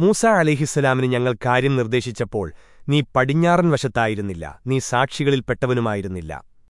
മൂസ അലിഹിസ്സലാമിന് ഞങ്ങൾ കാര്യം നിർദ്ദേശിച്ചപ്പോൾ നീ പടിഞ്ഞാറൻ വശത്തായിരുന്നില്ല നീ സാക്ഷികളിൽപ്പെട്ടവനുമായിരുന്നില്ല.